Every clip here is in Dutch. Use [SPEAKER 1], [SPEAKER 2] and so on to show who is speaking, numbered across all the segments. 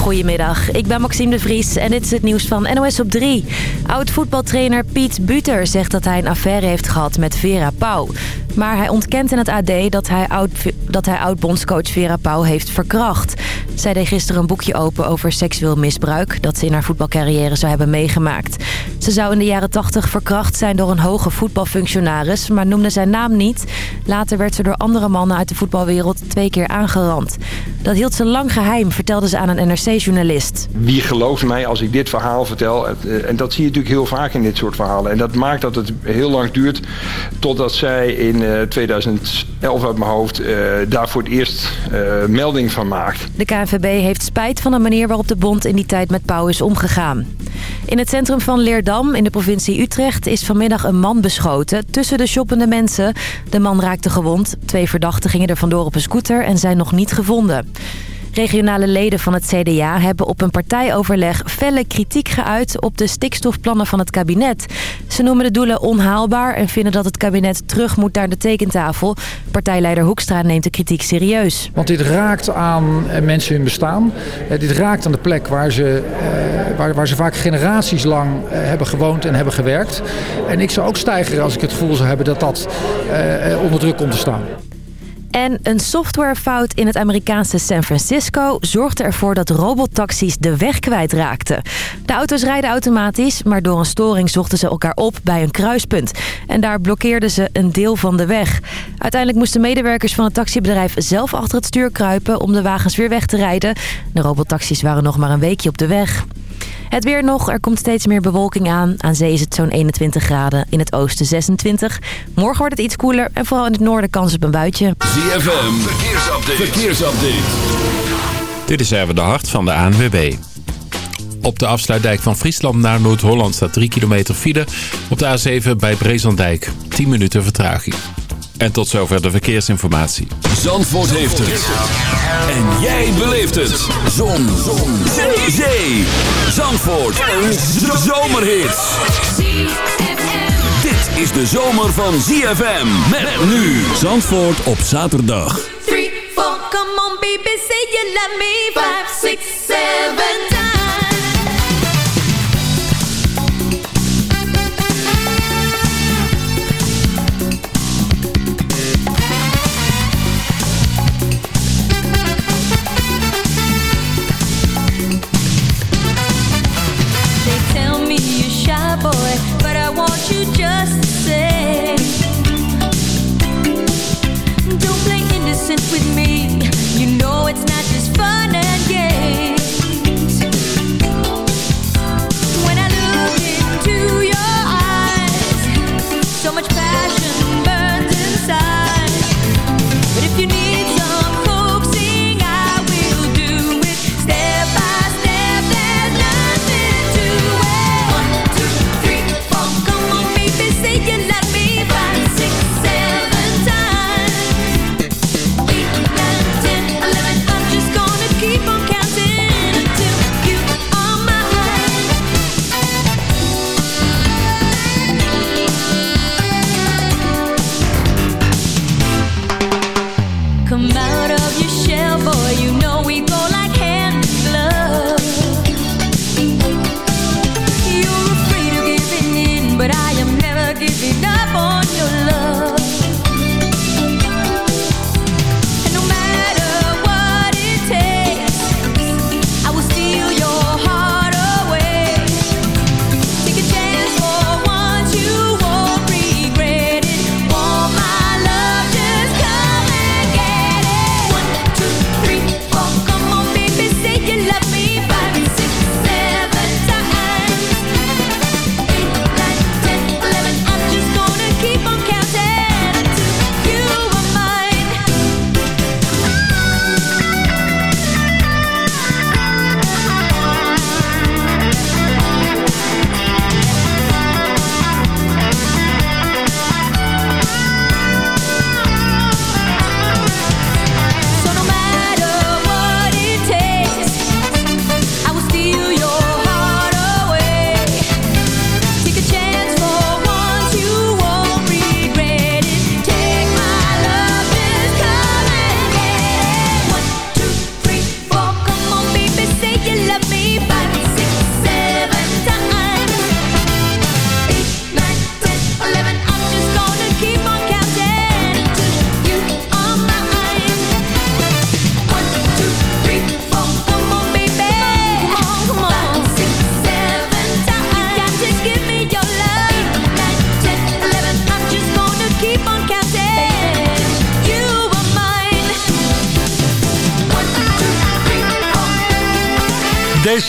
[SPEAKER 1] Goedemiddag, ik ben Maxime de Vries en dit is het nieuws van NOS op 3. Oud-voetbaltrainer Piet Buter zegt dat hij een affaire heeft gehad met Vera Pauw. Maar hij ontkent in het AD dat hij oud, dat hij oud-bondscoach Vera Pauw heeft verkracht. Zij deed gisteren een boekje open over seksueel misbruik... dat ze in haar voetbalcarrière zou hebben meegemaakt. Ze zou in de jaren 80 verkracht zijn door een hoge voetbalfunctionaris... maar noemde zijn naam niet. Later werd ze door andere mannen uit de voetbalwereld twee keer aangerand. Dat hield ze lang geheim, vertelde ze aan een NRC-journalist.
[SPEAKER 2] Wie gelooft mij als ik dit verhaal vertel? Eh, en dat zie je natuurlijk heel vaak in dit soort verhalen. En dat maakt dat het heel lang duurt totdat zij in 2011 eh, uit mijn hoofd... Uh, daar voor het eerst melding van maakt.
[SPEAKER 1] De KNVB heeft spijt van de manier waarop de bond in die tijd met Pauw is omgegaan. In het centrum van Leerdam in de provincie Utrecht is vanmiddag een man beschoten tussen de shoppende mensen. De man raakte gewond. Twee verdachten gingen er vandoor op een scooter en zijn nog niet gevonden. Regionale leden van het CDA hebben op een partijoverleg felle kritiek geuit op de stikstofplannen van het kabinet. Ze noemen de doelen onhaalbaar en vinden dat het kabinet terug moet naar de tekentafel. Partijleider Hoekstra neemt de kritiek serieus.
[SPEAKER 3] Want dit raakt aan eh, mensen hun bestaan. Eh, dit raakt aan de plek waar ze, eh, waar, waar ze vaak generaties lang hebben gewoond en hebben gewerkt. En ik zou ook stijgen als ik het gevoel zou hebben dat dat onder druk komt te staan.
[SPEAKER 1] En een softwarefout in het Amerikaanse San Francisco zorgde ervoor dat robottaxis de weg kwijtraakten. De auto's rijden automatisch, maar door een storing zochten ze elkaar op bij een kruispunt. En daar blokkeerden ze een deel van de weg. Uiteindelijk moesten medewerkers van het taxibedrijf zelf achter het stuur kruipen om de wagens weer weg te rijden. De robottaxis waren nog maar een weekje op de weg. Het weer nog. Er komt steeds meer bewolking aan. Aan zee is het zo'n 21 graden. In het oosten 26. Morgen wordt het iets koeler. En vooral in het noorden kans op een buitje.
[SPEAKER 4] ZFM. Verkeersupdate. Verkeersupdate.
[SPEAKER 5] Dit is even de hart van de ANWB. Op de afsluitdijk van Friesland naar Noord-Holland staat 3 kilometer file. Op de A7 bij Brezandijk 10 minuten vertraging. En tot zover de verkeersinformatie.
[SPEAKER 4] Zandvoort heeft het. En jij beleeft het. Zon. Zon. Zee. Zee. Zandvoort. Een zomerhit. Dit is de zomer van ZFM. Met nu. Zandvoort op zaterdag.
[SPEAKER 6] 3, 4, come on baby, say you love me. 5, 6, 7, fun and games.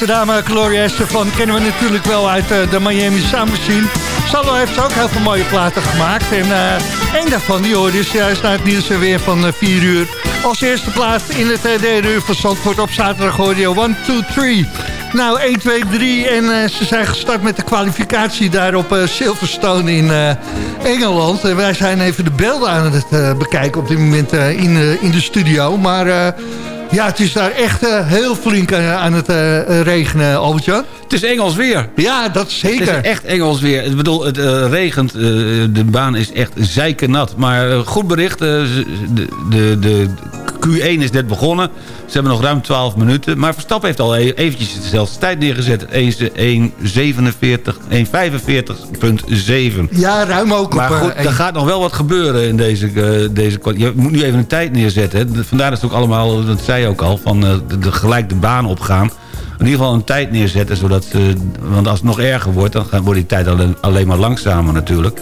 [SPEAKER 7] Deze dame, Gloria Estefan, kennen we natuurlijk wel uit uh, de Miami Sound Machine. Salo heeft ook heel veel mooie platen gemaakt. En uh, één daarvan, die hoorde is juist naar het weer van 4 uh, uur. Als eerste plaats in het derde uur van Zandvoort op zaterdag hoorde je 1, 2, 3. Nou, 1, 2, 3 en uh, ze zijn gestart met de kwalificatie daar op Silverstone in uh, Engeland. En wij zijn even de beelden aan het bekijken op dit moment in, in de studio. Maar ja, het is daar echt heel flink aan het regenen, Albert-Jan.
[SPEAKER 8] Het is Engels weer.
[SPEAKER 7] Ja, dat zeker.
[SPEAKER 8] Het is echt Engels weer. Ik bedoel, het regent, de baan is echt zeikernat. Maar goed bericht, de, de, de Q1 is net begonnen. Ze hebben nog ruim 12 minuten. Maar Verstappen heeft al e- eventjes dezelfde tijd neergezet. 1.47, 1.45.7.
[SPEAKER 7] Ja, ruim ook.
[SPEAKER 8] Maar goed, er gaat nog wel wat gebeuren in deze... Uh, deze je moet nu even een tijd neerzetten. Vandaar dat het ook allemaal, dat zei je ook al... van uh, de, gelijk de baan opgaan in ieder geval een tijd neerzetten. Zodat, uh, want als het nog erger wordt, dan wordt die tijd alleen, alleen maar langzamer natuurlijk.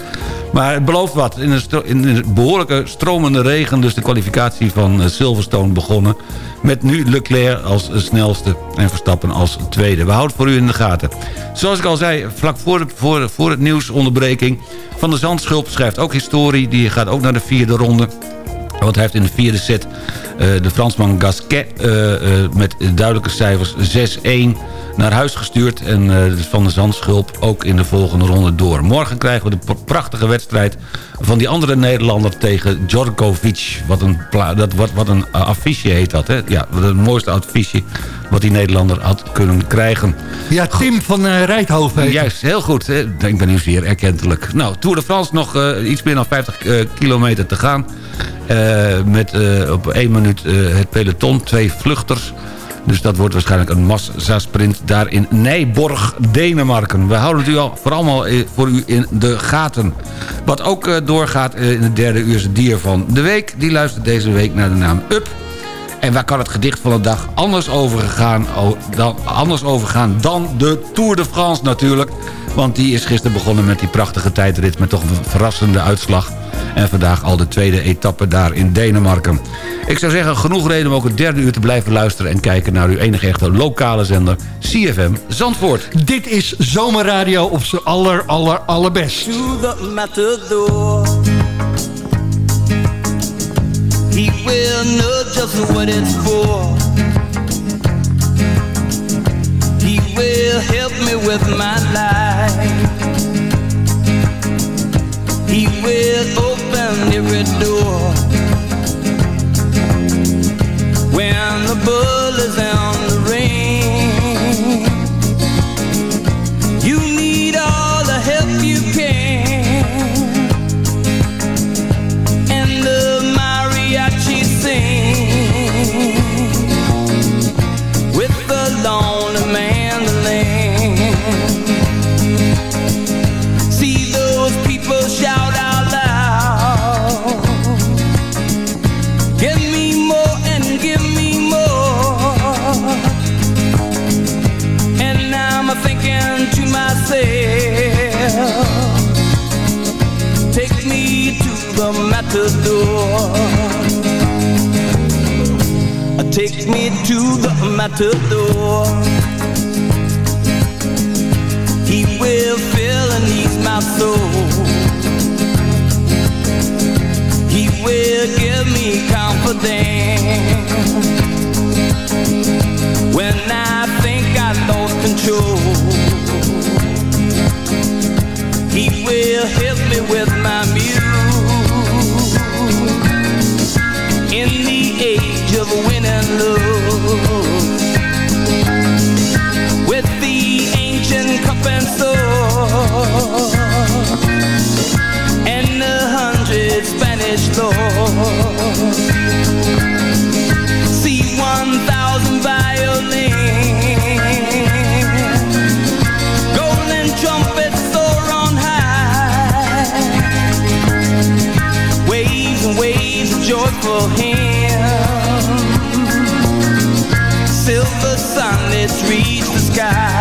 [SPEAKER 8] Maar het belooft wat. In een, in een behoorlijke stromende regen dus de kwalificatie van Silverstone begonnen. Met nu Leclerc als snelste en Verstappen als tweede. We houden voor u in de gaten. Zoals ik al zei, vlak voor, voor, voor het nieuwsonderbreking... Van de Zandschulp schrijft ook historie. Die gaat ook naar de vierde ronde. Want hij heeft in de vierde set uh, de Fransman Gasquet uh, uh, met duidelijke cijfers 6-1 naar huis gestuurd. En Van de Zandschulp ook in de volgende ronde door. Morgen krijgen we de prachtige wedstrijd van die andere Nederlander tegen Djokovic. Wat een, dat, wat, wat een affiche heet dat, hè? Ja, het mooiste affiche wat die Nederlander had kunnen krijgen.
[SPEAKER 7] Ja, Tim van uh, Rijthoven.
[SPEAKER 8] Juist, heel goed. Hè? Ik ben nu zeer erkentelijk. Nou, Tour de France nog uh, iets meer dan 50 uh, kilometer te gaan. met op één minuut het peloton, twee vluchters... Dus dat wordt waarschijnlijk een massasprint daar in Nijborg, Denemarken. We houden het u al voor allemaal voor u in de gaten. Wat ook doorgaat in het derde uur is het dier van de week. Die luistert deze week naar de naam Up. En waar kan het gedicht van de dag anders over, gegaan, dan, anders over gaan dan de Tour de France natuurlijk. Want die is gisteren begonnen met die prachtige tijdrit met toch een verrassende uitslag. En vandaag al de tweede etappe daar in Denemarken. Ik zou zeggen, genoeg reden om ook het derde uur te blijven luisteren... en kijken naar uw enige echte lokale zender, CFM Zandvoort.
[SPEAKER 7] Dit is Zomerradio op zijn aller, aller, allerbest. He will know just what it's for. He will help me with my life. He will open every door. When the bull is on matador. Take me to the matador. He will fill and ease my soul. He will give me confidence reach the sky.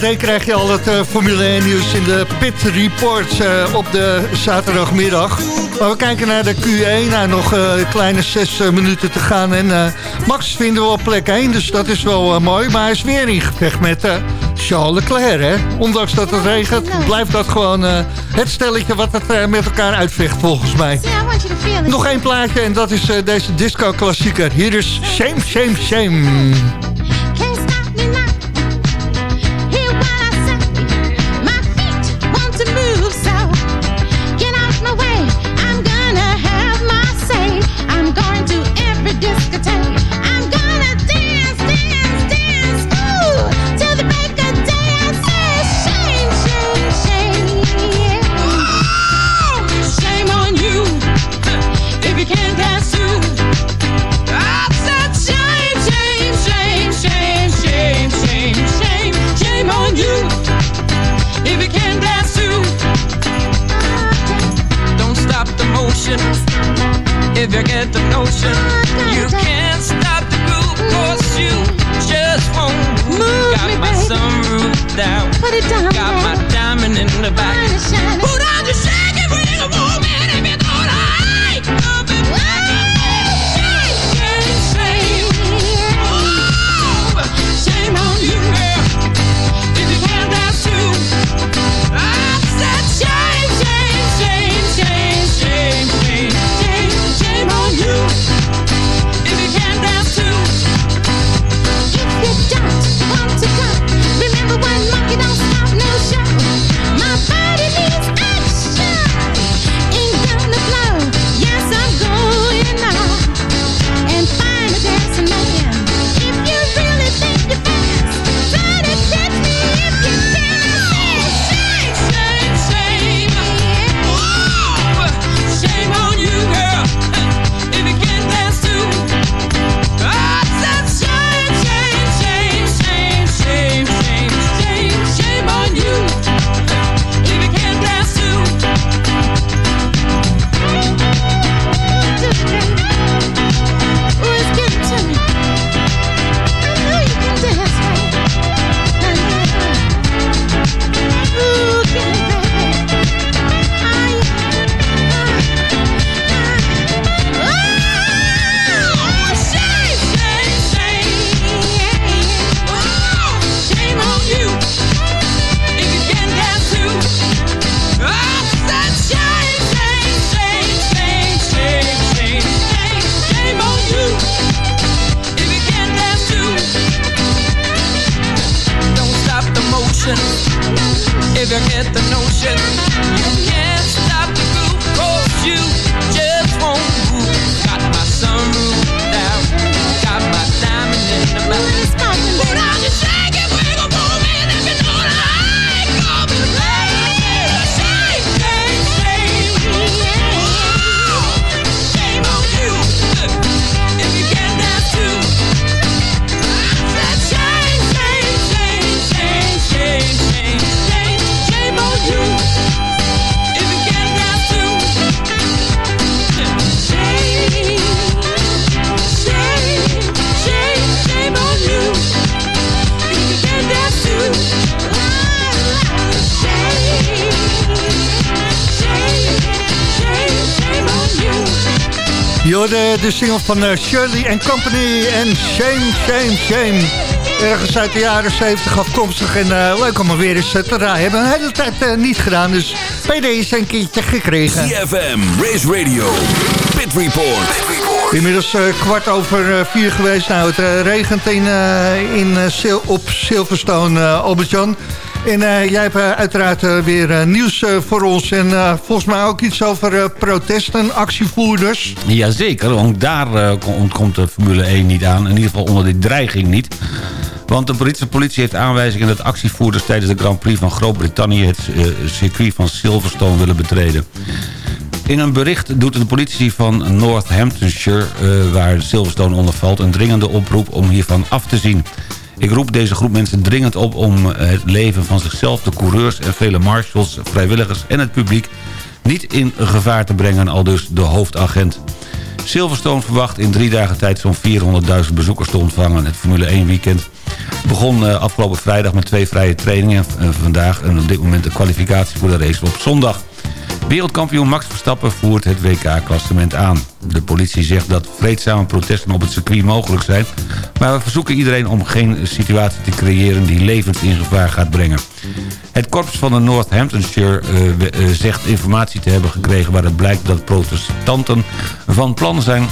[SPEAKER 9] Dan krijg je al het uh, Formule 1 nieuws in de Pit Report eh, op de zaterdagmiddag. Maar we kijken naar de Q1, nou, nog uh, kleine zes minuten te gaan. En Max vinden we op plek 1, dus dat is wel mooi. Maar hij is weer in gevecht met Charles Leclerc. Hè? Ondanks dat het regent, blijft dat gewoon het stelletje wat het met elkaar uitvecht volgens mij. Nog één plaatje en dat is deze disco-klassieker. Hier is Shame, Shame, Shame. single van eh, Shirley and Company en Shame, Shame, Shame. Ergens uit de jaren 70 afkomstig en uh, leuk om er weer eens eh, te draaien. Hebben we een hele tijd niet gedaan, dus PD deze een keertje gekregen.
[SPEAKER 4] CFM, Race Radio, Pit Report.
[SPEAKER 10] Inmiddels kwart over vier geweest. Nou, het regent in, in, op Silverstone, Albertjan. En eh, jij hebt eh, uiteraard eh, weer nieuws voor ons. En volgens mij ook iets over protesten, actievoerders.
[SPEAKER 8] Jazeker, want daar kom- ontkomt de Formule 1 niet aan. In ieder geval onder die dreiging niet. Want de Britse politie heeft aanwijzingen dat actievoerders... tijdens de Grand Prix van Groot-Brittannië... het circuit van Silverstone willen betreden. In een bericht doet de politie van Northamptonshire... waar Silverstone onder valt... een dringende oproep om hiervan af te zien. Ik roep deze groep mensen dringend op om eh, het leven van zichzelf... de coureurs en vele marshals, vrijwilligers en het publiek... niet in gevaar te brengen, al dus de hoofdagent. Silverstone verwacht in drie dagen tijd zo'n 400.000 bezoekers te ontvangen. Het Formule 1 weekend begon eh, afgelopen vrijdag met twee vrije trainingen. En vandaag en op dit moment de kwalificatie voor de race op zondag. Wereldkampioen Max Verstappen voert het WK-klassement aan. De politie zegt dat vreedzame protesten op het circuit mogelijk zijn... maar we verzoeken iedereen om geen situatie te creëren... die levens in gevaar gaat brengen. Het korps van de Northamptonshire eh, eh, zegt informatie te hebben gekregen... waaruit blijkt dat protestanten van plan zijn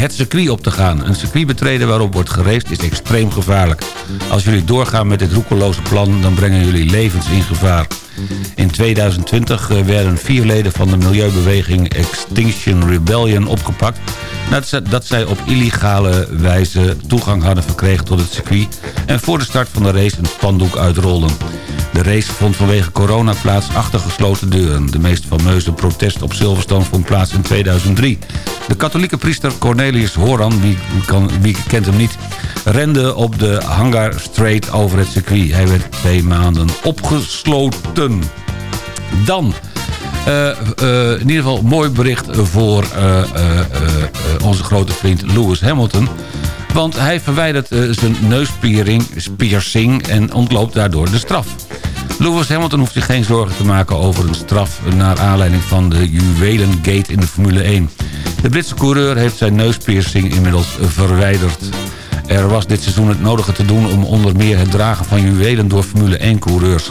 [SPEAKER 8] het circuit op te gaan. Een circuit betreden waarop wordt geraced is extreem gevaarlijk. Als jullie doorgaan met dit roekeloze plan... dan brengen jullie levens in gevaar. In 2020 eh, werden vier leden van de milieubeweging Extinction Rebellion opgepakt... nadat zij op illegale wijze toegang hadden verkregen tot het circuit... en voor de start van de race een spandoek uitrolden. De race vond vanwege corona plaats achter gesloten deuren. De meest fameuze protest op Silverstone vond plaats in 2003. De katholieke priester Cornelius Horan, wie, kan, wie kent hem niet... rende op de Hangar Strait over het circuit. Hij werd twee maanden opgesloten. Dan... eh, eh, in ieder geval mooi bericht voor eh, onze grote vriend Lewis Hamilton. Want hij verwijdert zijn neuspiercing piercing en ontloopt daardoor de straf. Lewis Hamilton hoeft zich geen zorgen te maken over een straf... naar aanleiding van de juwelengate in de Formule 1. De Britse coureur heeft zijn neuspiercing inmiddels verwijderd. Er was dit seizoen het nodige te doen om onder meer het dragen van juwelen door Formule 1-coureurs.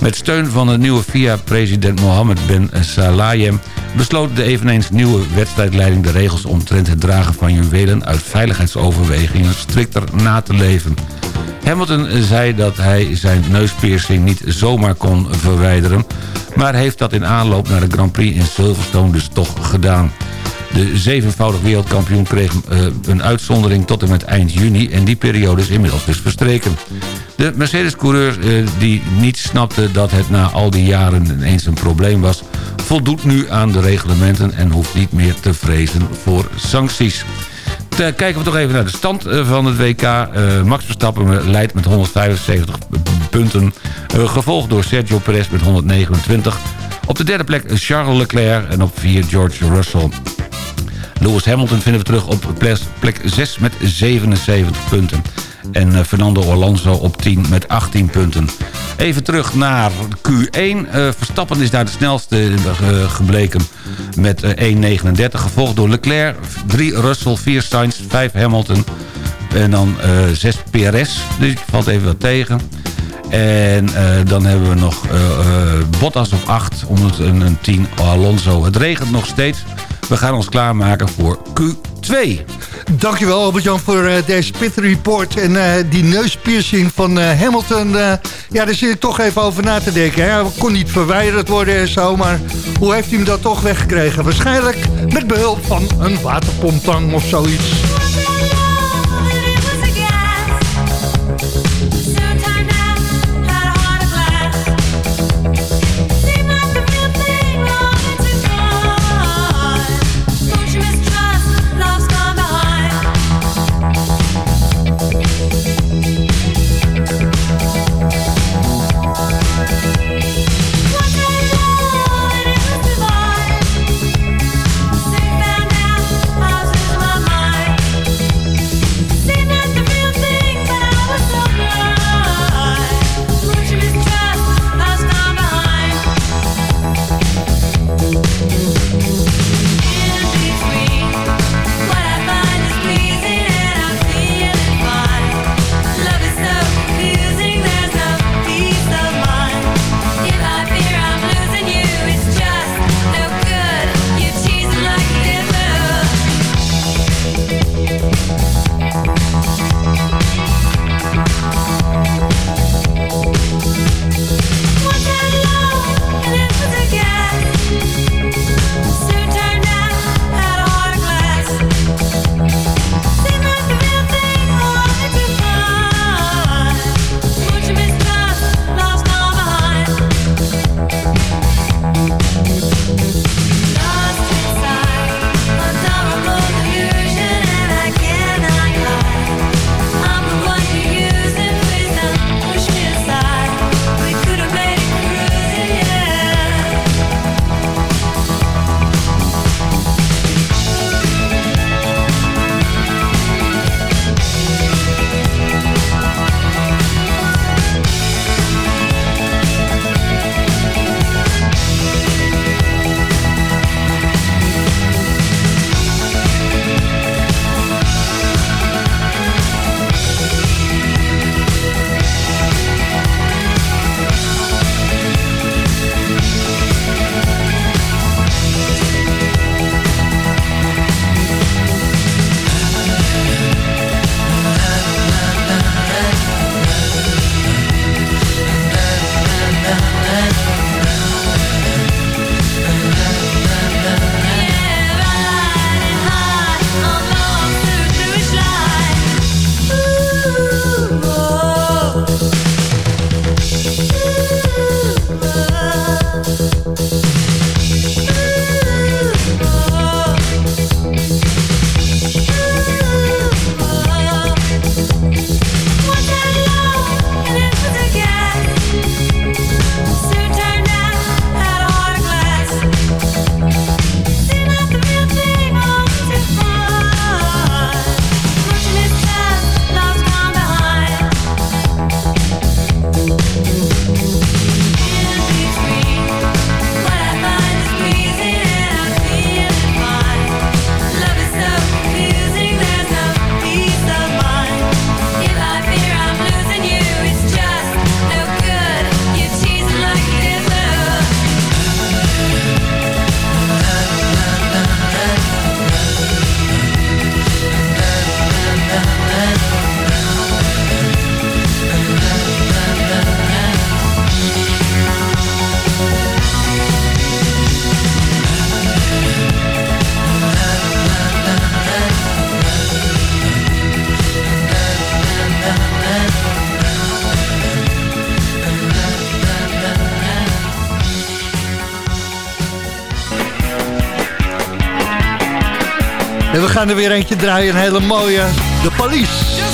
[SPEAKER 8] Met steun van de nieuwe FIA-president Mohammed Ben Salayem... besloot de eveneens nieuwe wedstrijdleiding de regels omtrent het dragen van juwelen... uit veiligheidsoverwegingen strikter na te leven. Hamilton zei dat hij zijn neuspiercing niet zomaar kon verwijderen... maar heeft dat in aanloop naar de Grand Prix in Silverstone dus toch gedaan. De zevenvoudig wereldkampioen kreeg eh, een uitzondering tot en met eind juni... en die periode is inmiddels dus verstreken. De Mercedes-coureur eh, die niet snapte dat het na al die jaren ineens een probleem was... voldoet nu aan de reglementen en hoeft niet meer te vrezen voor sancties. Kijken we toch even naar de stand eh, van het WK. Max Verstappen leidt met 175 punten. gevolgd door Sergio Perez met 129. Op de derde plek Charles Leclerc en op vier George Russell. Lewis Hamilton vinden we terug op plek- plek 6 met 77 punten. En eh, Fernando Alonso op 10 met 18 punten. Even terug naar Q1. Eh, Verstappen is daar de snelste eh, gebleken met eh, 1.39. Gevolgd door Leclerc, 3 Russell, 4 Sainz, 5 Hamilton. En dan eh 6 PRS. Dus valt even wat tegen. En dan hebben we nog Bottas op 8, onder een, een 10 Alonso. Het regent nog steeds. We gaan ons klaarmaken voor Q2.
[SPEAKER 10] Dankjewel Albert-Jan voor eh, deze pit report. En eh, die neuspiercing van eh, Hamilton, ja, daar zit ik toch even over na te denken. Hè. Kon niet verwijderd worden en zo, maar hoe heeft hij hem dat toch weggekregen? Waarschijnlijk met behulp van een waterpomptang of zoiets.
[SPEAKER 7] we gaan er weer eentje draaien, een hele mooie. De Police.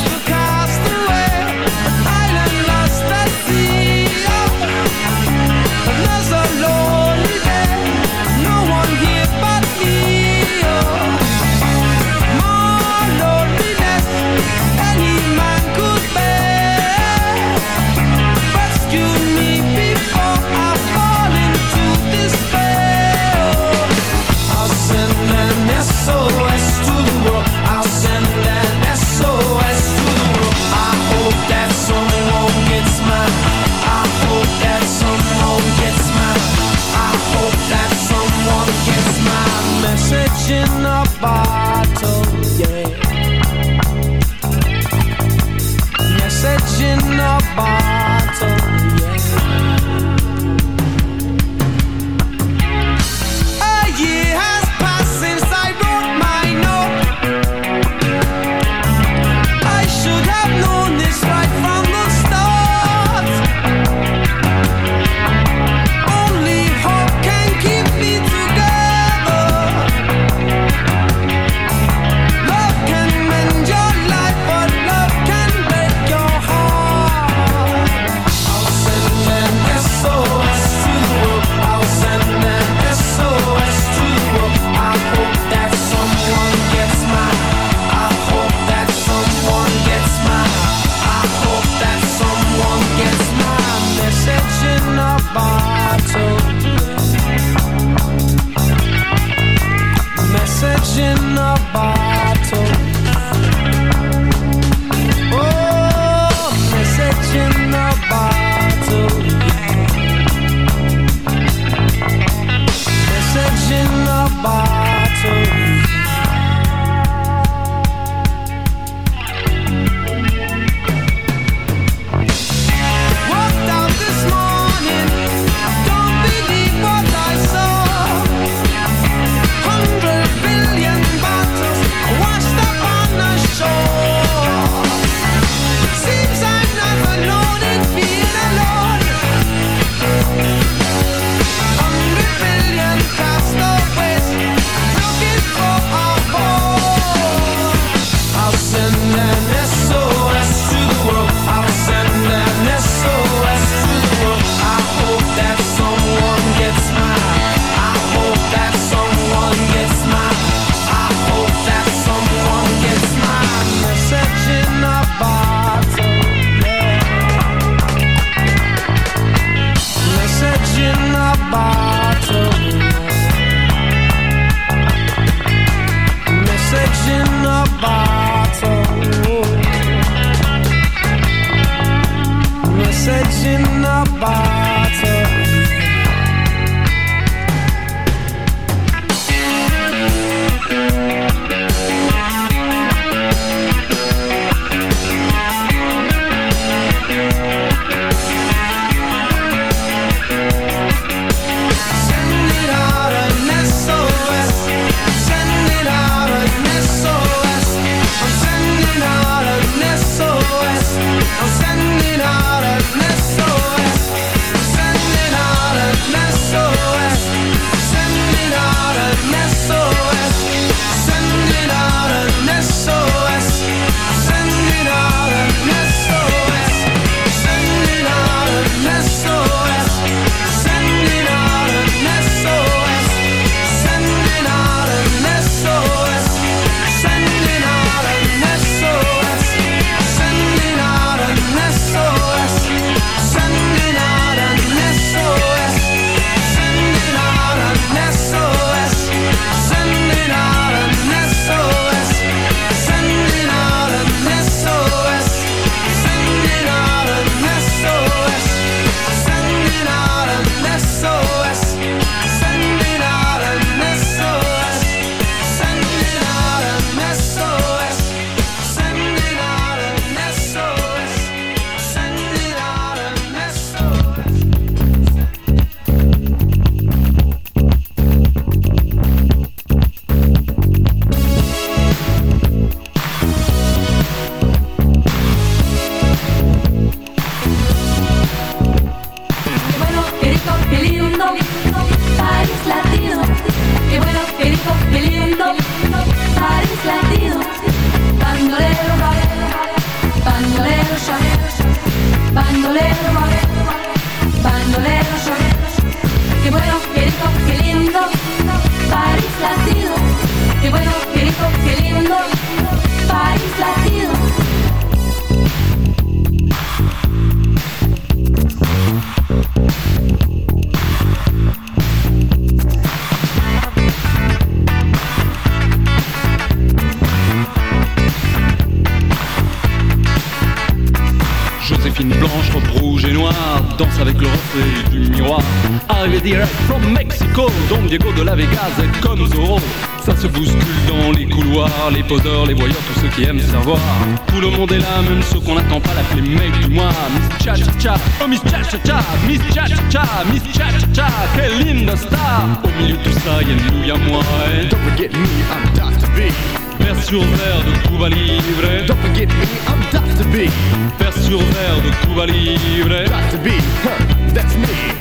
[SPEAKER 11] From
[SPEAKER 12] Mexico, Don Diego de la Vegas, comme Zorro. Ça se bouscule dans les couloirs, les poseurs, les voyeurs, tous ceux qui aiment savoir. Tout le monde est là, même ceux qu'on n'attend pas l'appeler mec du mois. Miss Cha Cha Cha, oh Miss Cha Cha Cha, Miss Cha Cha Cha, Miss Cha Cha Cha, quelle linda star. Au milieu de tout ça, y'a nous, y'a moi. Et don't forget me, I'm Dr. B. Vers sur verre de Cuba Libre Don't forget me, I'm Dr. B Vers sur verre de Cuba Libre Dr. B, huh, that's me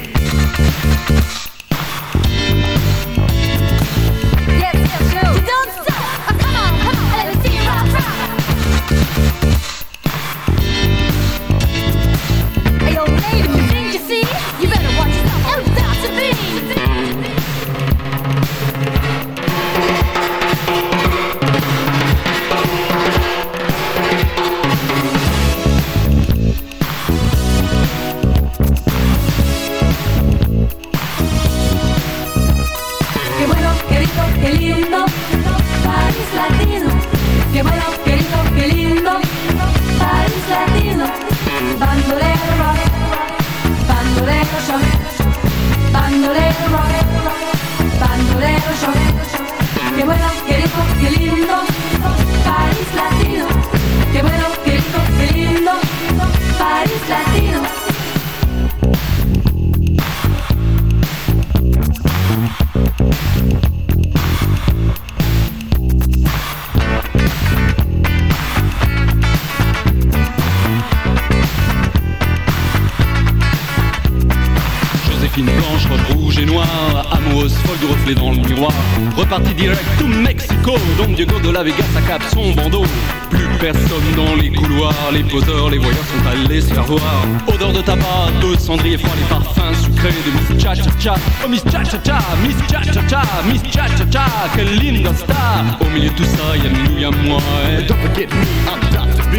[SPEAKER 12] Amoureuse folle du reflet dans le miroir. Reparti direct to Mexico Don Diego de la Vegas à cap son bandeau. Plus personne dans les couloirs Les poseurs, les voyeurs sont allés se faire voir. Odeur de tabac, de cendrier froid Les parfums sucrés de Miss Cha Cha Cha. Oh Miss Cha Cha Cha, Miss Cha Cha Cha Miss Cha Cha Cha, quelle linda star. Au milieu de tout ça, y'a nous, y'a moi. Et Don't forget me, I'm Dr. B.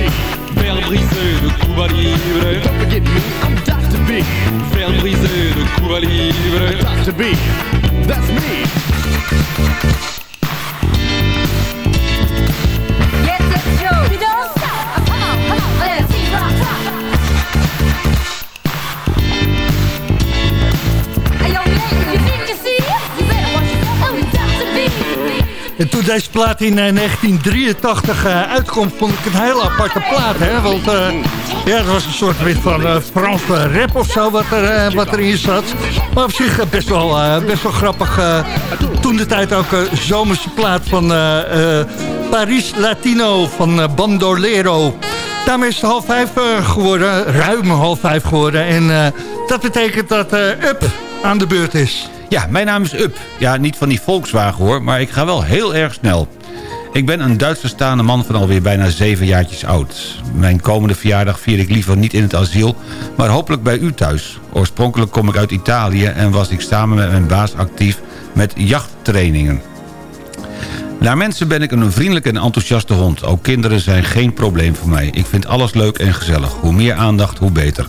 [SPEAKER 12] Verre brisé de Cuba Libre Don't forget me, I'm Dr. B Verre brisé de Cuba Libre Dr. B, that's me
[SPEAKER 10] En toen deze plaat in eh, 1983 eh, uitkomt, vond ik een hele aparte plaat. Hè? Want eh, ja, het was een soort wit van eh Franse rap of zo wat, er, eh, wat erin zat. Maar op zich eh, best, wel, eh, best wel grappig. eh, toen de tijd ook een zomerse plaat van eh, eh, Paris Latino van eh, Bandolero. Daarmee is het half vijf eh, geworden, ruim half vijf geworden. En eh, dat betekent dat eh, Up aan de beurt is.
[SPEAKER 8] Ja, mijn naam is Up. Ja, niet van die Volkswagen hoor, maar ik ga wel heel erg snel. Ik ben een Duits verstaande man van alweer bijna zeven jaartjes oud. Mijn komende verjaardag vier ik liever niet in het asiel, maar hopelijk bij u thuis. Oorspronkelijk kom ik uit Italië en was ik samen met mijn baas actief met jachttrainingen. Naar mensen ben ik een vriendelijke en enthousiaste hond. Ook kinderen zijn geen probleem voor mij. Ik vind alles leuk en gezellig. Hoe meer aandacht, hoe beter.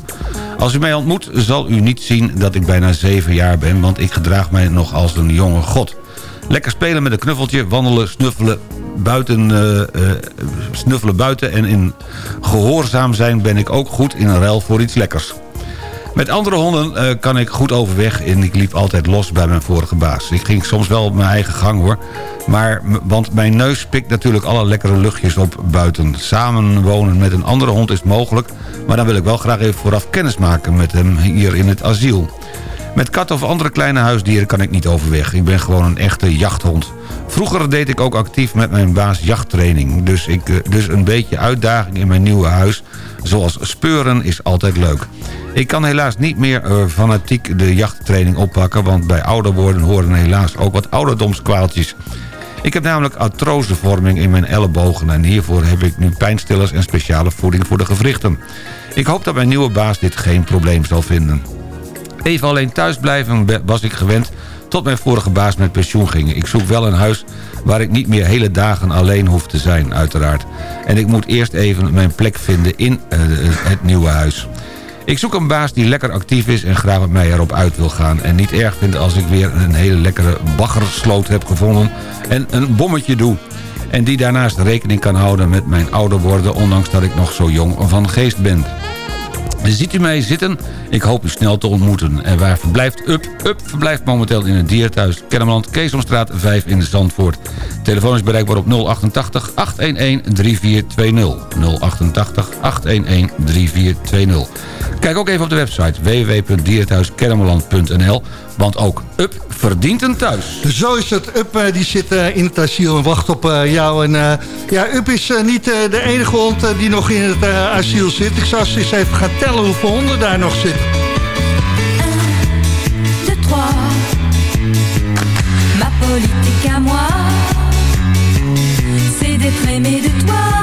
[SPEAKER 8] Als u mij ontmoet, zal u niet zien dat ik bijna zeven jaar ben... want ik gedraag mij nog als een jonge god. Lekker spelen met een knuffeltje, wandelen, snuffelen buiten, eh, eh, snuffelen buiten... en in gehoorzaam zijn ben ik ook goed in een ruil voor iets lekkers. Met andere honden eh, kan ik goed overweg en ik liep altijd los bij mijn vorige baas. Ik ging soms wel mijn eigen gang hoor. Maar, want mijn neus pikt natuurlijk alle lekkere luchtjes op buiten. Samenwonen met een andere hond is mogelijk. Maar dan wil ik wel graag even vooraf kennis maken met hem hier in het asiel. Met katten of andere kleine huisdieren kan ik niet overweg. Ik ben gewoon een echte jachthond. Vroeger deed ik ook actief met mijn baas jachttraining. Dus, ik, eh, dus een beetje uitdaging in mijn nieuwe huis. Zoals speuren is altijd leuk. Ik kan helaas niet meer eh, fanatiek de jachttraining oppakken... want bij ouder worden horen helaas ook wat ouderdomskwaaltjes. Ik heb namelijk artrosevorming in mijn ellebogen... en hiervoor heb ik nu pijnstillers en speciale voeding voor de gewrichten. Ik hoop dat mijn nieuwe baas dit geen probleem zal vinden. Even alleen thuis blijven was ik gewend tot mijn vorige baas met pensioen ging. Ik zoek wel een huis waar ik niet meer hele dagen alleen hoef te zijn, uiteraard. En ik moet eerst even mijn plek vinden in eh, het nieuwe huis. Ik zoek een baas die lekker actief is en graag met mij erop uit wil gaan... en niet erg vindt als ik weer een hele lekkere baggersloot heb gevonden... en een bommetje doe. En die daarnaast rekening kan houden met mijn ouder worden... ondanks dat ik nog zo jong van geest ben. Ziet u mij zitten? Ik hoop u snel te ontmoeten. En waar verblijft Up? Up verblijft momenteel in het dierenthuis Kennemerland, Keesomstraat 5 in Zandvoort. Telefoon is bereikbaar op 088 811 3420. 088 811 3420. Kijk ook even op de website www.dierenthuiskennemerland.nl want ook Up verdient een thuis.
[SPEAKER 10] Zo is het. Up eh, die zit eh, in het asiel en wacht op eh, jou. En, ja, Up is niet de enige hond die nog in het asiel zit. Ik zal eens even gaan tellen hoeveel honden daar nog zitten.
[SPEAKER 6] de trois. Ma politique à moi, c'est d'être aimé de toi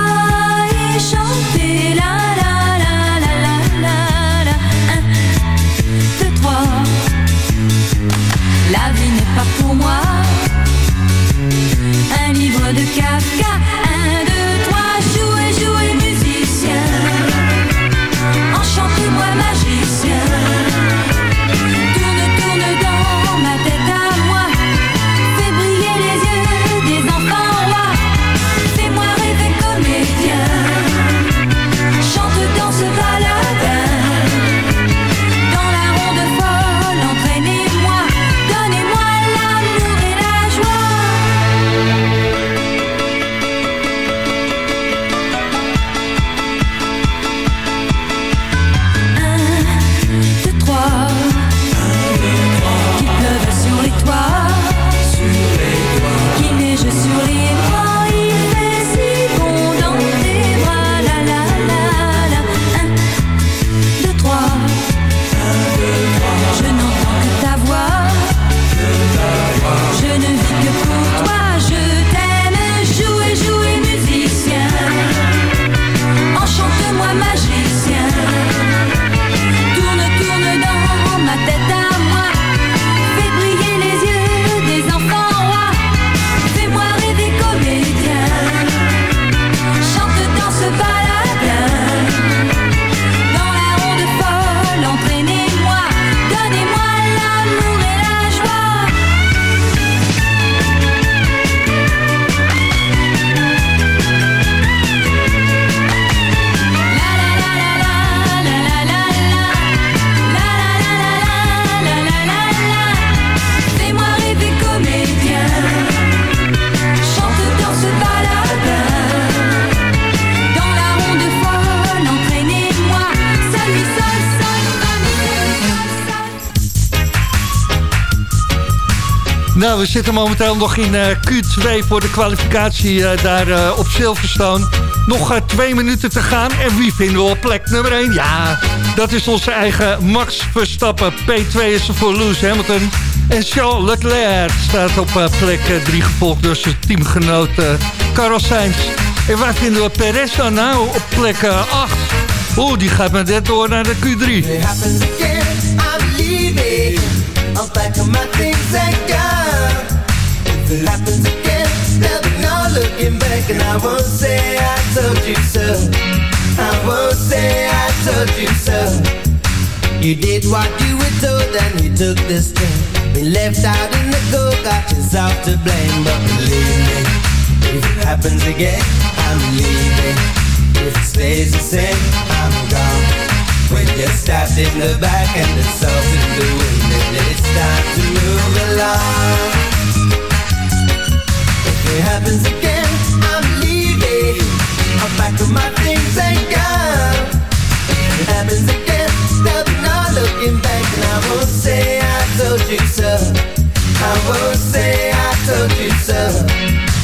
[SPEAKER 10] We zitten momenteel nog in eh, Q2 voor de kwalificatie eh, daar eh, op Silverstone. Nog twee minuten te gaan. En wie vinden we op plek nummer 1? Ja, dat is onze eigen Max Verstappen. P2 is er voor Lewis Hamilton. En Charles Leclerc staat op plek 3 gevolgd door zijn teamgenoot Carlos Sainz. En waar vinden we Perez dan nou op plek 8? Oeh, die gaat met net door naar de Q3.
[SPEAKER 13] happens again, I'm leaving. Packing my things and gone. It happens again, there'll no looking back, and I won't say I told you so. I won't say I told you so. You did what you were told, and you took the step. Been left out in the cold, got yourself to blame. But believe me, if it happens again, I'm leaving. If it stays the same, I'm gone. When you're stabbed in the back and the salt in the wind And it's time to move along it happens again, I'm leaving. I'll pack up my things it happens again, looking back. And I won't say I told you so. I won't say I told you so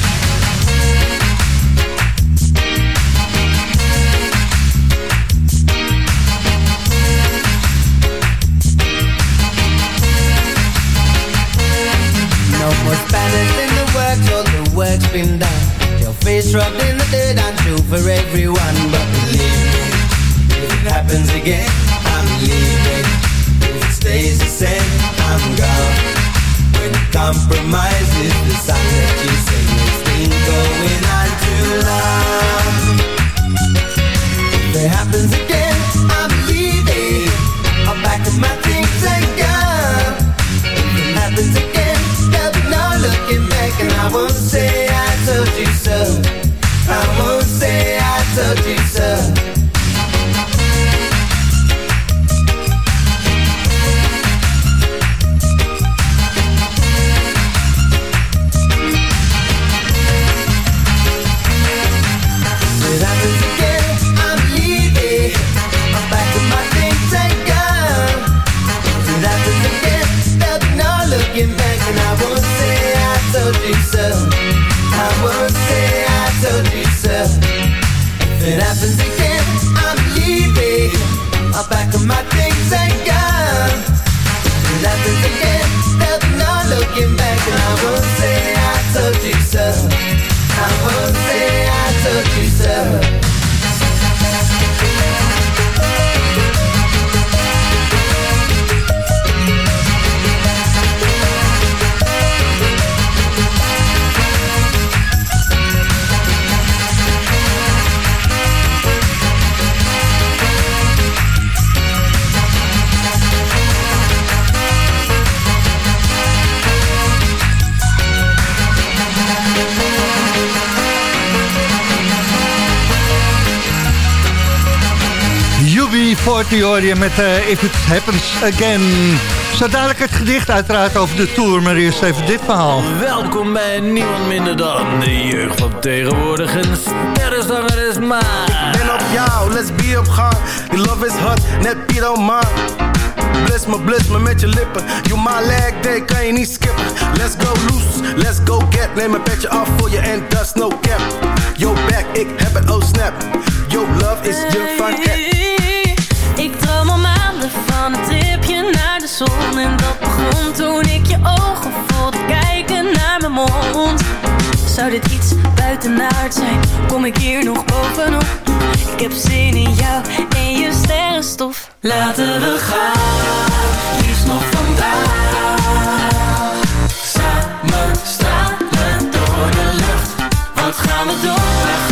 [SPEAKER 10] UB40 hoor je met eh, If It Happens Again. Zo dadelijk het gedicht uiteraard over de Tour, maar eerst even dit verhaal.
[SPEAKER 14] Welkom bij niemand minder dan de jeugd van tegenwoordig. Een sterrenzanger is maar.
[SPEAKER 7] Ik ben op jou, let's be op gang. Die love is hot, net Piet man. Bliss me, bliss me met je lippen. You my leg day, kan je niet skippen. Let's go loose, let's go get. Neem een petje af voor je en is no cap. Yo back, ik heb het, oh snap. Yo love is je van
[SPEAKER 6] al maanden van een tripje naar de zon. En dat begon toen ik je ogen voelde kijken naar mijn mond. Zou dit iets buitenaard zijn? Kom ik hier nog bovenop? Ik heb zin in jou en je sterrenstof. Laten we gaan, liefst nog vandaag. Samen stralen door de lucht. Wat gaan we doen,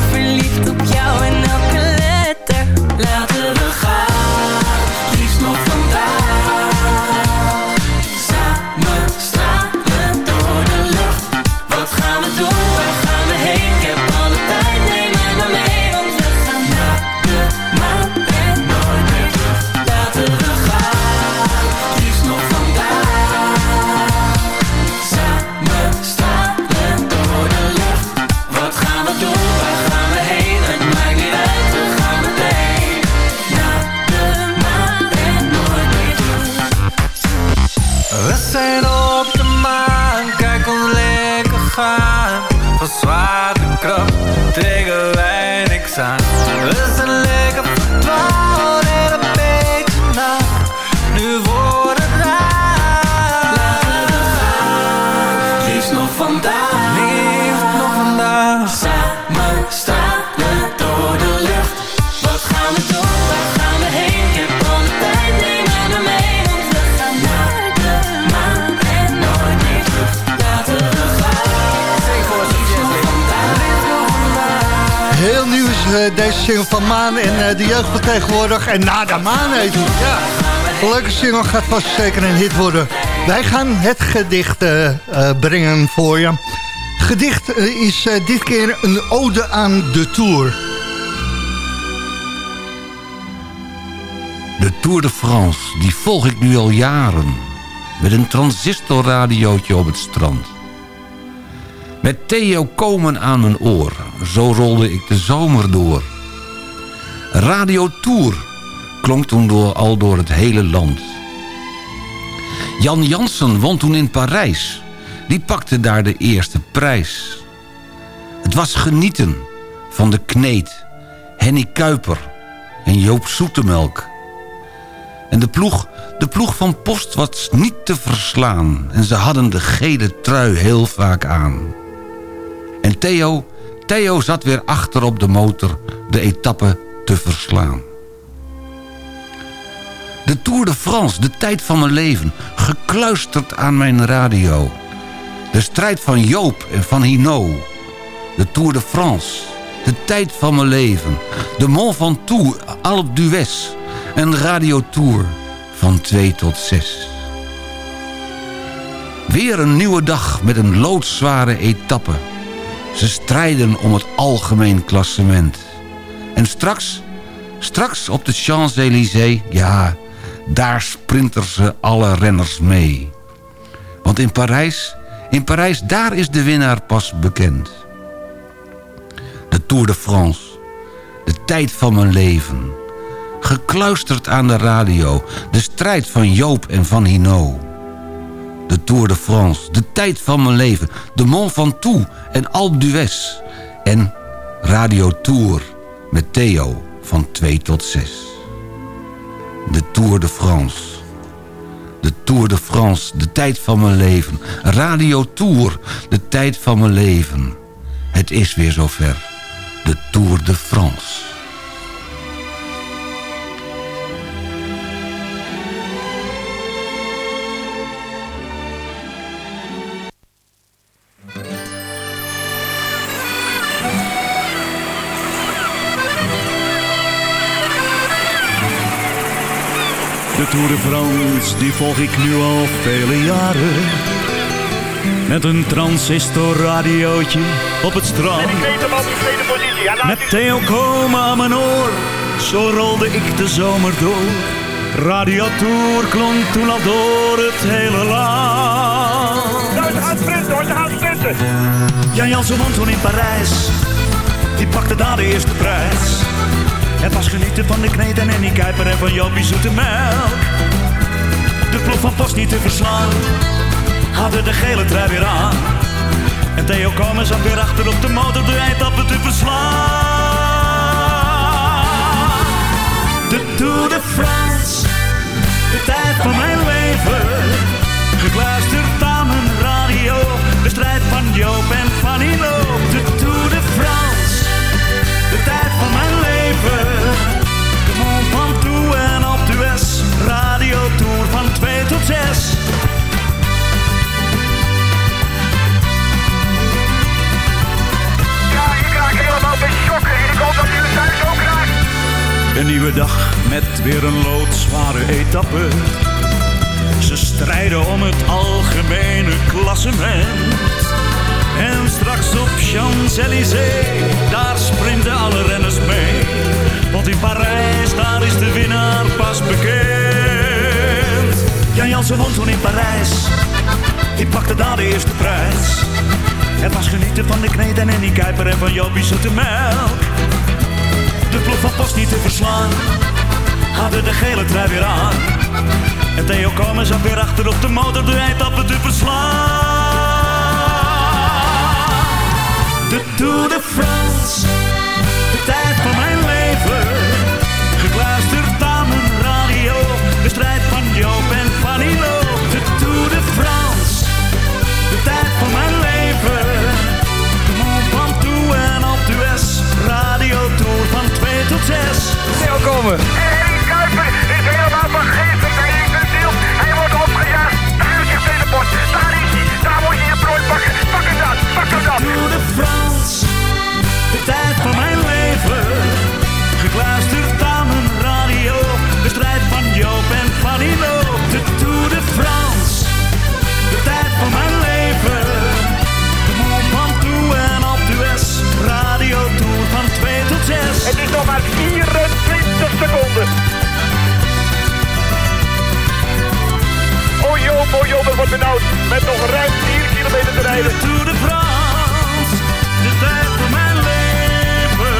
[SPEAKER 6] En
[SPEAKER 10] na de Maan heet hij. Ja, leuke single gaat vast zeker een hit worden. Wij gaan het gedicht eh, eh, brengen voor je. gedicht eh, is eh, dit keer een ode aan de Tour.
[SPEAKER 8] De Tour de France, die volg ik nu al jaren. Met een transistorradiootje op het strand. Met Theo Komen aan mijn oor. Zo rolde ik de zomer door. Radio Tour klonk toen door, al door het hele land. Jan Jansen won toen in Parijs. Die pakte daar de eerste prijs. Het was genieten van de kneed, Henny Kuiper en Joop Zoetemelk. En de ploeg, de ploeg van Post was niet te verslaan. En ze hadden de gele trui heel vaak aan. En Theo, Theo zat weer achter op de motor de etappe te verslaan. De Tour de France, de tijd van mijn leven, gekluisterd aan mijn radio. De strijd van Joop en van Hino. De Tour de France, de tijd van mijn leven. De Mont Ventoux, Alpe d'Huez en Radio Tour van 2 tot 6. Weer een nieuwe dag met een loodzware etappe. Ze strijden om het algemeen klassement. En straks, straks op de Champs-Élysées, ja, daar sprinten ze alle renners mee. Want in Parijs, in Parijs, daar is de winnaar pas bekend. De Tour de France, de tijd van mijn leven. Gekluisterd aan de radio, de strijd van Joop en van Hino. De Tour de France, de tijd van mijn leven. De Mont Ventoux en Alpe d'Huez. En Radio Tour met Theo van 2 tot 6. De Tour de France. De Tour de France, de tijd van mijn leven. Radio Tour, de tijd van mijn leven. Het is weer zover. De Tour de France.
[SPEAKER 15] De Tour de France, die volg ik nu al vele jaren. Met een transistorradiootje op het strand. Met Theo Komen aan mijn oor, zo rolde ik de zomer door. Radio Tour klonk toen al door het hele land.
[SPEAKER 16] Nou, ze gaan sprinten hoor, ze gaan sprinten.
[SPEAKER 15] Jan Jansen won toen in Parijs, die pakte daar de eerste prijs. Het was genieten van de kneed en Annie Kuiper en van Jopie Zoete Melk. De ploeg van Post niet te verslaan, hadden de gele trui weer aan. En Theo Komen zat weer achter op de motor de eindappen te verslaan. De Tour de France, de tijd van mijn leven. Gekluisterd aan mijn radio, de strijd van Joop en van Hilo. De Tour leven. De Mont Ventoux en op de US, Radio Tour van 2 tot 6.
[SPEAKER 16] Ja, ik raak helemaal beschokken en ik hoop dat u het thuis ook raakt.
[SPEAKER 15] Een nieuwe dag met weer een loodzware etappe. Ze strijden om het algemene klassement. En straks op Champs-Élysées, daar sprinten alle renners mee. Want in Parijs, daar is de winnaar pas bekend. Jan Jansen won toen in Parijs, die pakte daar de eerste prijs. Het was genieten van de kneed en Annie Kuiper en van Jopie Zoetemelk. De ploeg van Post niet te verslaan, hadden de gele trui weer aan. En Theo Komen zat weer achter op de motor En Henry Kuiper is helemaal vergeten.
[SPEAKER 16] Hij heeft een ziel. Hij wordt opgejaagd. Daar is je binnenbord. Daar is hij. Daar moet je je brood pakken. Pak het dan. Pak hem dan.
[SPEAKER 15] Door de Frans. De tijd van mijn leven. Ik aan mijn radio. De strijd van Joop en van Ilo. De Tour de France. De tijd van mijn leven. De mond van toe en op de US. Radio Tour van 2 tot 6.
[SPEAKER 16] Het is nog maar 4
[SPEAKER 15] 20 seconden. Oh joh, oh
[SPEAKER 16] joh, dat wordt benauwd. Met nog ruim 4 kilometer te rijden.
[SPEAKER 15] To de France, de tijd van mijn leven.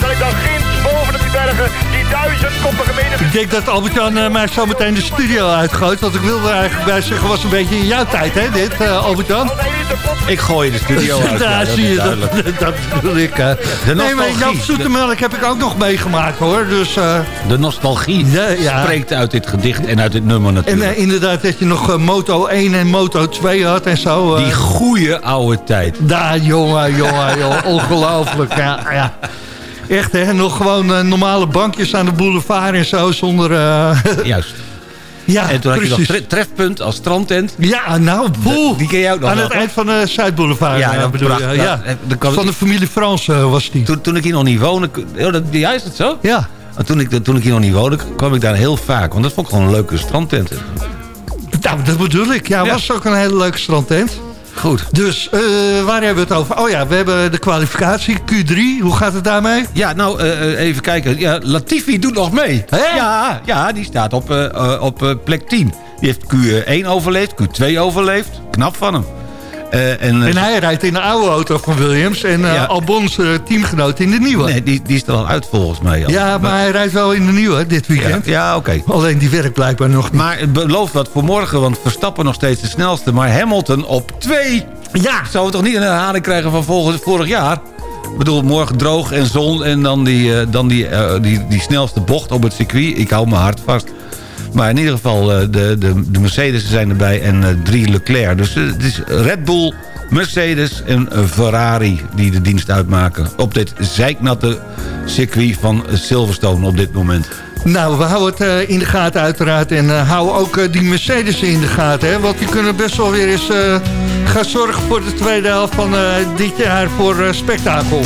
[SPEAKER 16] Zal ik dan ginds boven de die bergen duizendkoppige menigte.
[SPEAKER 10] Ik denk dat Albert-Jan eh, mij zo meteen de studio uitgooit. Want ik wilde er eigenlijk bij zeggen, was een beetje in jouw tijd, hè, dit, eh, Albert-Jan?
[SPEAKER 8] Ik gooi de studio uit.
[SPEAKER 10] Daar
[SPEAKER 8] ja, dat
[SPEAKER 10] zie je, dat, dat bedoel ik.
[SPEAKER 8] De
[SPEAKER 10] nee, maar Jan. Zoetemelk heb ik ook nog meegemaakt, hoor. Dus, eh,
[SPEAKER 8] De nostalgie
[SPEAKER 10] ja.
[SPEAKER 8] spreekt uit dit gedicht en uit dit nummer
[SPEAKER 10] en
[SPEAKER 8] natuurlijk.
[SPEAKER 10] eh, inderdaad dat je nog Moto 1 en Moto 2 had en zo. eh.
[SPEAKER 8] Die goede oude tijd.
[SPEAKER 10] Daar, jongen, jongen, jongen. Ongelooflijk, ja, ja. Echt, hè? Nog gewoon eh, normale bankjes aan de boulevard en zo, zonder... eh,
[SPEAKER 8] Juist.
[SPEAKER 10] ja,
[SPEAKER 8] en toen had je nog tre- trefpunt als strandtent.
[SPEAKER 10] Ja, nou, boel.
[SPEAKER 8] Die ken jij ook nog
[SPEAKER 10] Aan
[SPEAKER 8] wel,
[SPEAKER 10] het eind van de Zuidboulevard,
[SPEAKER 8] Ja, dat
[SPEAKER 10] bedoel je. Ja. Van de familie Frans was die.
[SPEAKER 8] Toen, toen ik hier nog niet woonde... Oh, dat, ja, is het zo?
[SPEAKER 10] Ja.
[SPEAKER 8] En Toen ik, toen ik hier nog niet woonde, kwam ik daar heel vaak. Want dat vond ik gewoon een leuke strandtent.
[SPEAKER 10] Nou, dat bedoel ik. Ja,
[SPEAKER 8] Ja.
[SPEAKER 10] was ook een hele leuke strandtent.
[SPEAKER 8] Goed.
[SPEAKER 10] Dus, eh, waar hebben we het over? Oh ja, we hebben de kwalificatie, Q3. Hoe gaat het daarmee?
[SPEAKER 8] Ja, nou, eh, eh, even kijken. Ja, Latifi doet nog mee. Ja, ja, die staat op, op plek 10. Die heeft Q1 overleefd, Q2 overleefd. Knap van hem. Eh, en,
[SPEAKER 10] En hij rijdt in de oude auto van Williams. En eh
[SPEAKER 8] Ja.
[SPEAKER 10] Albons eh, teamgenoot in de nieuwe.
[SPEAKER 8] Nee, die, die is er al uit volgens mij. al.
[SPEAKER 10] Ja, maar hij rijdt wel in de nieuwe dit weekend.
[SPEAKER 8] Ja, ja, oké.
[SPEAKER 10] Alleen die werkt blijkbaar nog niet.
[SPEAKER 8] Maar het belooft wat voor morgen, want Verstappen nog steeds de snelste. Maar Hamilton op 2.
[SPEAKER 10] Ja.
[SPEAKER 8] Zou we toch niet een herhaling krijgen van volgend, vorig jaar? Ik bedoel, morgen droog en zon en dan die, dan die, die, die snelste bocht op het circuit. Ik hou mijn hart vast. Maar in ieder geval, eh, de, de, de Mercedes zijn erbij en eh, drie Leclerc. Dus eh, het is Red Bull, Mercedes en Ferrari die de dienst uitmaken. Op dit zeiknatte circuit van Silverstone op dit moment.
[SPEAKER 10] Nou, we houden het in de gaten uiteraard. En houden ook die Mercedes in de gaten. Hè? Want die kunnen best wel weer eens gaan zorgen voor de tweede helft van dit jaar voor spektakel.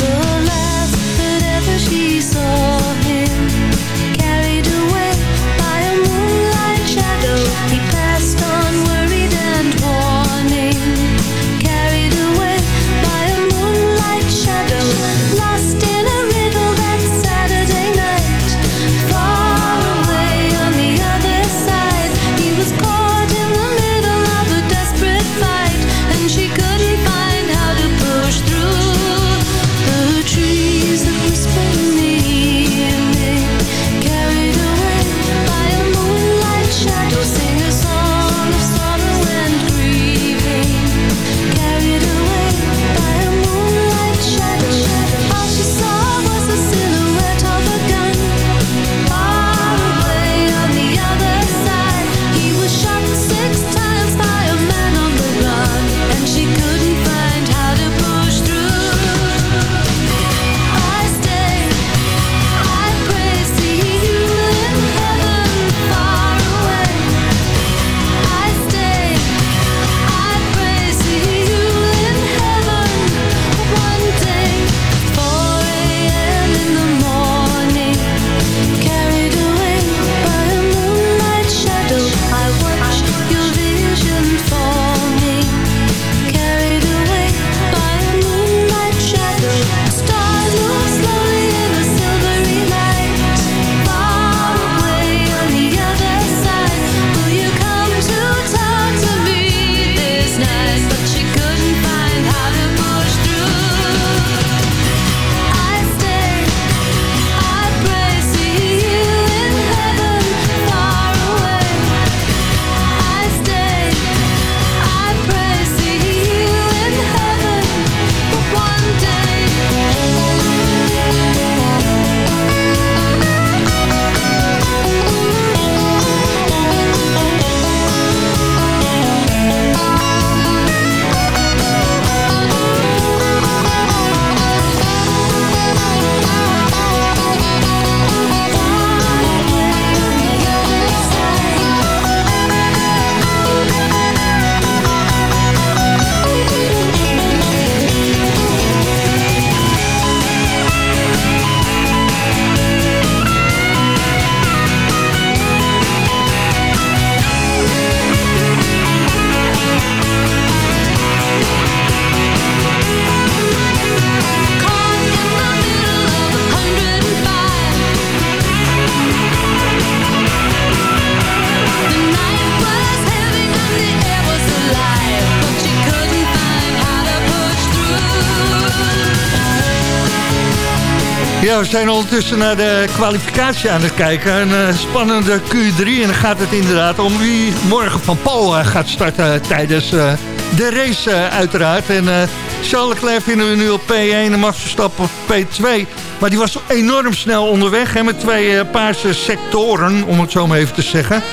[SPEAKER 10] We zijn ondertussen naar de kwalificatie aan het kijken. Een eh, spannende Q3. En dan gaat het inderdaad om wie morgen van Paul eh, gaat starten tijdens eh, de race uiteraard. En Charles Leclerc vinden we nu op P1 en Max Verstappen op P2. Maar die was enorm snel onderweg hè, met twee paarse sectoren, om het zo maar even te zeggen.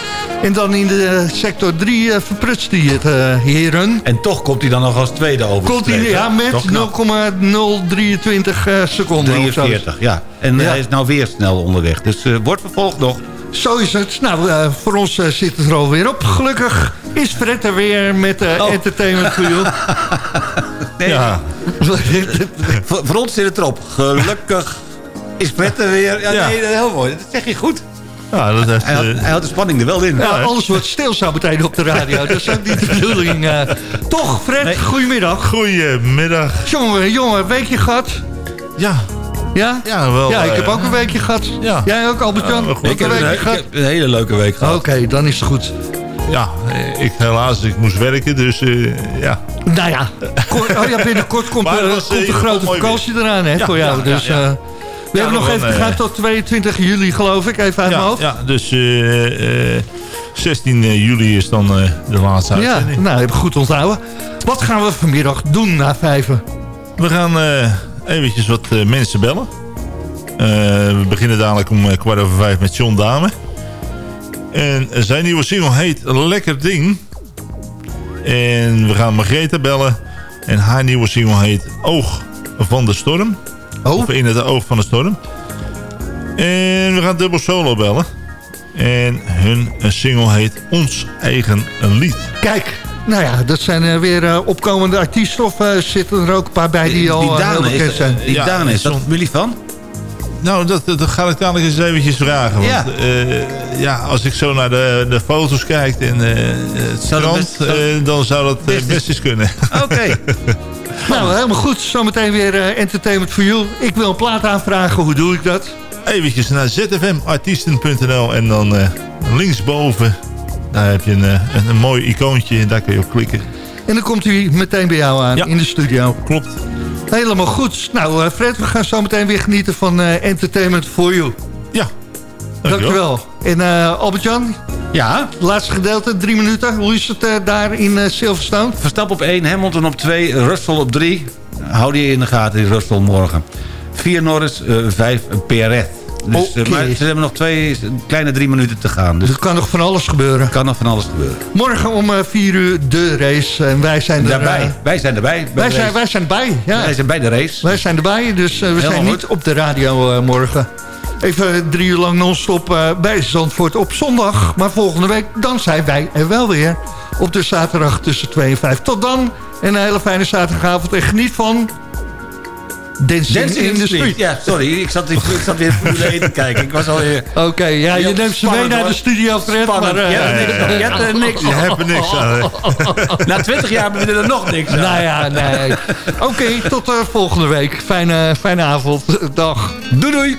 [SPEAKER 10] En dan in de eh, sector 3 verprutst hij het, eh, heren.
[SPEAKER 8] En toch komt hij dan nog als tweede over.
[SPEAKER 10] Komt hij ja, met 0,023 eh, seconden. of zo.
[SPEAKER 8] 43, ja. En
[SPEAKER 10] Ja.
[SPEAKER 8] hij is nou weer snel onderweg. Dus eh, wordt vervolgd nog.
[SPEAKER 10] Zo is het. Nou, eh, voor ons eh, zit het er alweer op. Gelukkig is Fred er weer met eh,
[SPEAKER 8] Oh.
[SPEAKER 10] Entertainment for You.
[SPEAKER 8] Nee.
[SPEAKER 10] Ja.
[SPEAKER 8] voor, voor ons zit het erop. Gelukkig is Fred er weer. Ja,
[SPEAKER 10] Ja.
[SPEAKER 8] Nee, heel mooi. Dat zeg je goed.
[SPEAKER 17] Ja, dat heeft,
[SPEAKER 8] hij, had,
[SPEAKER 17] eh,
[SPEAKER 8] hij had de spanning er wel in.
[SPEAKER 10] Ja, alles wordt stil zo meteen op de radio. Dat is ook niet de bedoeling. eh. toch, Fred, goedemiddag.
[SPEAKER 17] Goedemiddag.
[SPEAKER 10] Jongen, jongen, weekje gehad?
[SPEAKER 17] Ja.
[SPEAKER 10] Ja?
[SPEAKER 17] Ja, wel.
[SPEAKER 10] Ja, ik heb
[SPEAKER 17] eh,
[SPEAKER 10] ook een weekje gehad.
[SPEAKER 17] Ja.
[SPEAKER 10] Jij ook, Albert-Jan?
[SPEAKER 17] Ja,
[SPEAKER 10] een weekje
[SPEAKER 8] ik
[SPEAKER 10] gehad?
[SPEAKER 8] heb een hele leuke week gehad.
[SPEAKER 10] Oké, dan is het goed.
[SPEAKER 17] Ja, ik helaas, ik moest werken, dus eh, ja.
[SPEAKER 10] Nou ja, kort- oh ja binnenkort komt,
[SPEAKER 17] Maar was,
[SPEAKER 10] komt de grote vakantie eraan hè,
[SPEAKER 17] Ja,
[SPEAKER 10] voor jou.
[SPEAKER 17] ja,
[SPEAKER 10] dus
[SPEAKER 17] ja, ja.
[SPEAKER 10] eh, we hebben nog even
[SPEAKER 17] eh,
[SPEAKER 10] tot 22 juli geloof ik, even uit
[SPEAKER 17] ja,
[SPEAKER 10] mijn hoofd.
[SPEAKER 17] Ja, dus eh, eh, 16 juli is dan eh, de laatste
[SPEAKER 10] Ja,
[SPEAKER 17] uitzending.
[SPEAKER 10] nou, heb goed onthouden. Wat gaan we vanmiddag doen na vijven?
[SPEAKER 17] We gaan eh, eventjes wat eh, mensen bellen. Eh, we beginnen dadelijk om eh, kwart over vijf met John Dame. En zijn nieuwe single heet Lekker Ding. En we gaan Margrethe bellen. En haar nieuwe single heet Oog van de Storm. Of In het Oog van de Storm. En we gaan dubbel solo bellen. En hun single heet Ons Eigen Lied.
[SPEAKER 10] Kijk, nou ja, dat zijn eh, weer eh, opkomende artiesten of eh, zitten er ook een paar bij die, al heel
[SPEAKER 8] is,
[SPEAKER 10] zijn?
[SPEAKER 8] die
[SPEAKER 17] Ja,
[SPEAKER 8] Daan is dat familie van?
[SPEAKER 17] Nou, dat, dat ga ik dadelijk eens eventjes vragen. Want
[SPEAKER 8] Ja.
[SPEAKER 17] ja, ja als ik zo naar de, de foto's kijk en eh, het strand,
[SPEAKER 8] best- zou-
[SPEAKER 17] dan zou dat best eens kunnen.
[SPEAKER 8] Oké.
[SPEAKER 10] Nou, helemaal goed. Zometeen weer eh, Entertainment for You. Ik wil een plaat aanvragen, hoe doe ik dat?
[SPEAKER 17] Eventjes naar zfmartiesten.nl en dan eh, linksboven, daar heb je een, eh, een, een mooi icoontje en daar kun je op klikken.
[SPEAKER 10] En dan komt hij meteen bij jou aan
[SPEAKER 17] Ja.
[SPEAKER 10] in de studio.
[SPEAKER 17] Klopt.
[SPEAKER 10] Helemaal goed. Nou, Fred, we gaan zo meteen weer genieten van Entertainment for You.
[SPEAKER 17] Ja.
[SPEAKER 10] Dankjewel. En eh, Albert-Jan,
[SPEAKER 8] Ja,
[SPEAKER 10] laatste gedeelte, drie minuten. Hoe is het eh, daar in eh, Silverstone?
[SPEAKER 8] Verstappen op 1, Hamilton op 2, Russell op 3. Hou die in de gaten, die Russell morgen. 4 Norris, 5 Perez. Dus, eh,
[SPEAKER 10] Oké.
[SPEAKER 8] maar ze hebben nog twee kleine drie minuten te gaan. Dus
[SPEAKER 10] Er kan nog van alles gebeuren.
[SPEAKER 8] kan nog van alles gebeuren.
[SPEAKER 10] Morgen om vier uur de race. En wij zijn er... Eh,
[SPEAKER 8] wij zijn erbij. bij
[SPEAKER 10] wij, zijn,
[SPEAKER 8] race.
[SPEAKER 10] wij zijn bij, ja.
[SPEAKER 8] Wij zijn bij de race.
[SPEAKER 10] Wij zijn erbij, dus we
[SPEAKER 8] Helemaal
[SPEAKER 10] zijn niet
[SPEAKER 8] goed.
[SPEAKER 10] op de radio morgen. Even drie uur lang non-stop eh, bij Zandvoort op zondag. Maar volgende week, dan zijn wij er wel weer. Op de zaterdag tussen 2 en 5. Tot dan. En een hele fijne zaterdagavond. En geniet van... Dancing,
[SPEAKER 8] Dancing
[SPEAKER 10] in the Street.
[SPEAKER 8] Ja, sorry. Ik zat, ik, zat weer Formule 1 te kijken. Ik was alweer...
[SPEAKER 10] Oké, ja, je neemt ze mee naar de studio, Fred.
[SPEAKER 8] Spannend.
[SPEAKER 10] Maar, eh,
[SPEAKER 8] Je hebt er niks- je hebt er niks
[SPEAKER 17] Je hebt er niks aan.
[SPEAKER 8] Na 20 jaar hebben we er nog niks aan.
[SPEAKER 10] Nou ja, nee. Oké, tot eh, volgende week. Fijne, fijne avond. Dag.
[SPEAKER 8] Doei doei.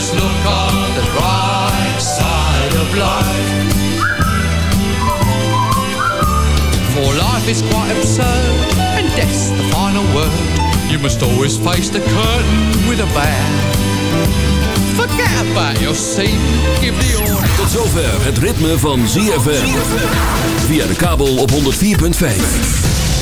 [SPEAKER 18] Look on the bright side of life. For life is quite absurd, and death's the final word. You must always face the curtain with a bow. Forget about your scene, give the order.
[SPEAKER 4] Tot zover het ritme van ZFM. Via de kabel op 104.5.